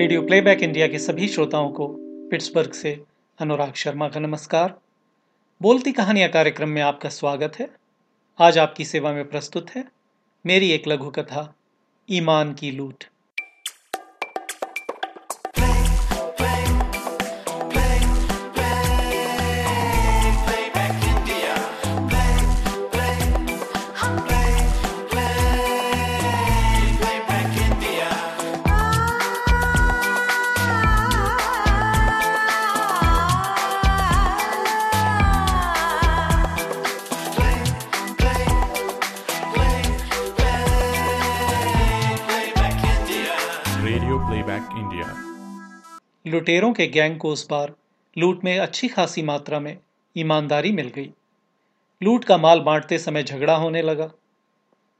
Radio playback India के सभी श्रोताओं को पिट्सबर्ग से अनुराग शर्मा का नमस्कार। बोलती कहानियाँ कार्यक्रम में आपका स्वागत है। आज आपकी सेवा में प्रस्तुत है मेरी एक लघु कथा, ईमान की लूट। प्लेबैक इंडिया लुटेरों के गैंग को उस बार लूट में अच्छी खासी मात्रा में ईमानदारी मिल गई। लूट का माल बांटते समय झगड़ा होने लगा।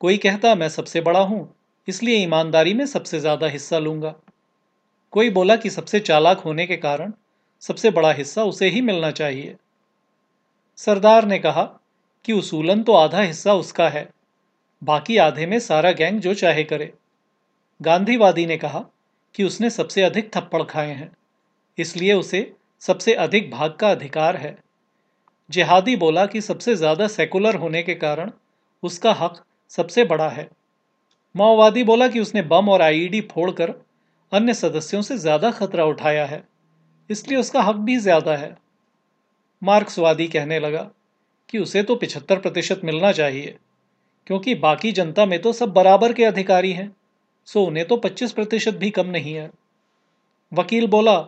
कोई कहता, मैं सबसे बड़ा हूँ, इसलिए ईमानदारी में सबसे ज़्यादा हिस्सा लूँगा। कोई बोला कि, सबसे चालाक होने के कारण सबसे बड़ा हिस्सा उसे ही मिलना चाहिए। सरदार ने कहा कि, उसूलन तो आधा हिस्सा उसका है, बाकी आधे में सारा गैंग जो चाहे करे। गांधीवादी ने कहा कि उसने सबसे अधिक थप्पड़ खाए हैं, इसलिए उसे सबसे अधिक भाग का अधिकार है। जिहादी बोला कि सबसे ज़्यादा सेकुलर होने के कारण उसका हक सबसे बड़ा है। माओवादी बोला कि उसने बम और आईईडी फोड़कर अन्य सदस्यों से ज़्यादा खतरा उठाया है, इसलिए उसका हक भी ज़्यादा है। मार्क्सवादी कहने लगा कि उसे तो पिछहत्तर प्रतिशत मिलना चाहिए, क्योंकि बाकी जनता में तो सब बराबर के अधिकारी हैं। उन्हें तो 25 प्रतिशत भी कम नहीं है। वकील बोला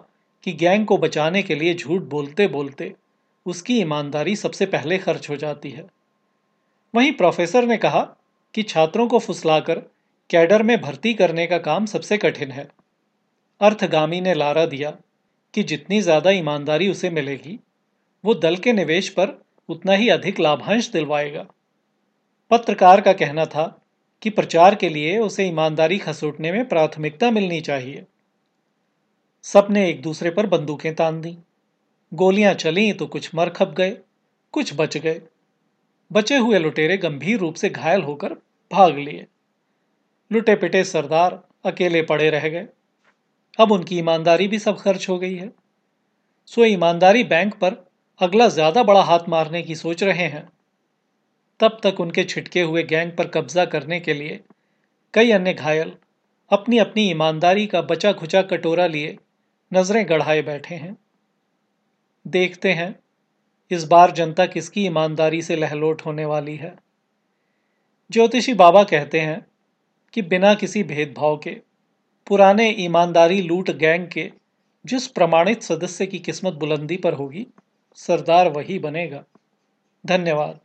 कि गैंग को बचाने के लिए झूठ बोलते बोलते उसकी ईमानदारी सबसे पहले खर्च हो जाती है। वहीं प्रोफेसर ने कहा कि छात्रों को फुसलाकर कैडर में भर्ती करने का काम सबसे कठिन है। अर्थगामी ने लारा दिया कि जितनी ज़्यादा ईमानदारी उसे मिलेगी, वो दल के निवेश पर उतना ही अधिक लाभांश दिलवाएगा। पत्रकार का कहना था कि प्रचार के लिए उसे ईमानदारी खसोटने में प्राथमिकता मिलनी चाहिए। सबने एक दूसरे पर बंदूकें तान दी गोलियाँ चली तो कुछ मर खप गए, कुछ बच गए। बचे हुए लुटेरे गंभीर रूप से घायल होकर भाग लिए। लुटे पिटे सरदार अकेले पड़े रह गए। अब उनकी ईमानदारी भी सब खर्च हो गई है। सो ईमानदारी बैंक पर अगला ज़्यादा बड़ा हाथ मारने की सोच रहे हैं। तब तक उनके छिटके हुए गैंग पर कब्जा करने के लिए कई अन्य घायल अपनी अपनी ईमानदारी का बचा खुचा कटोरा लिए नज़रें गढ़ाए बैठे हैं। देखते हैं, इस बार जनता किसकी ईमानदारी से लहलोट होने वाली है। ज्योतिषी बाबा कहते हैं कि बिना किसी भेदभाव के, पुराने ईमानदारी लूट गैंग के जिस प्रमाणित सदस्य की किस्मत बुलंदी पर होगी, सरदार वही बनेगा। धन्यवाद।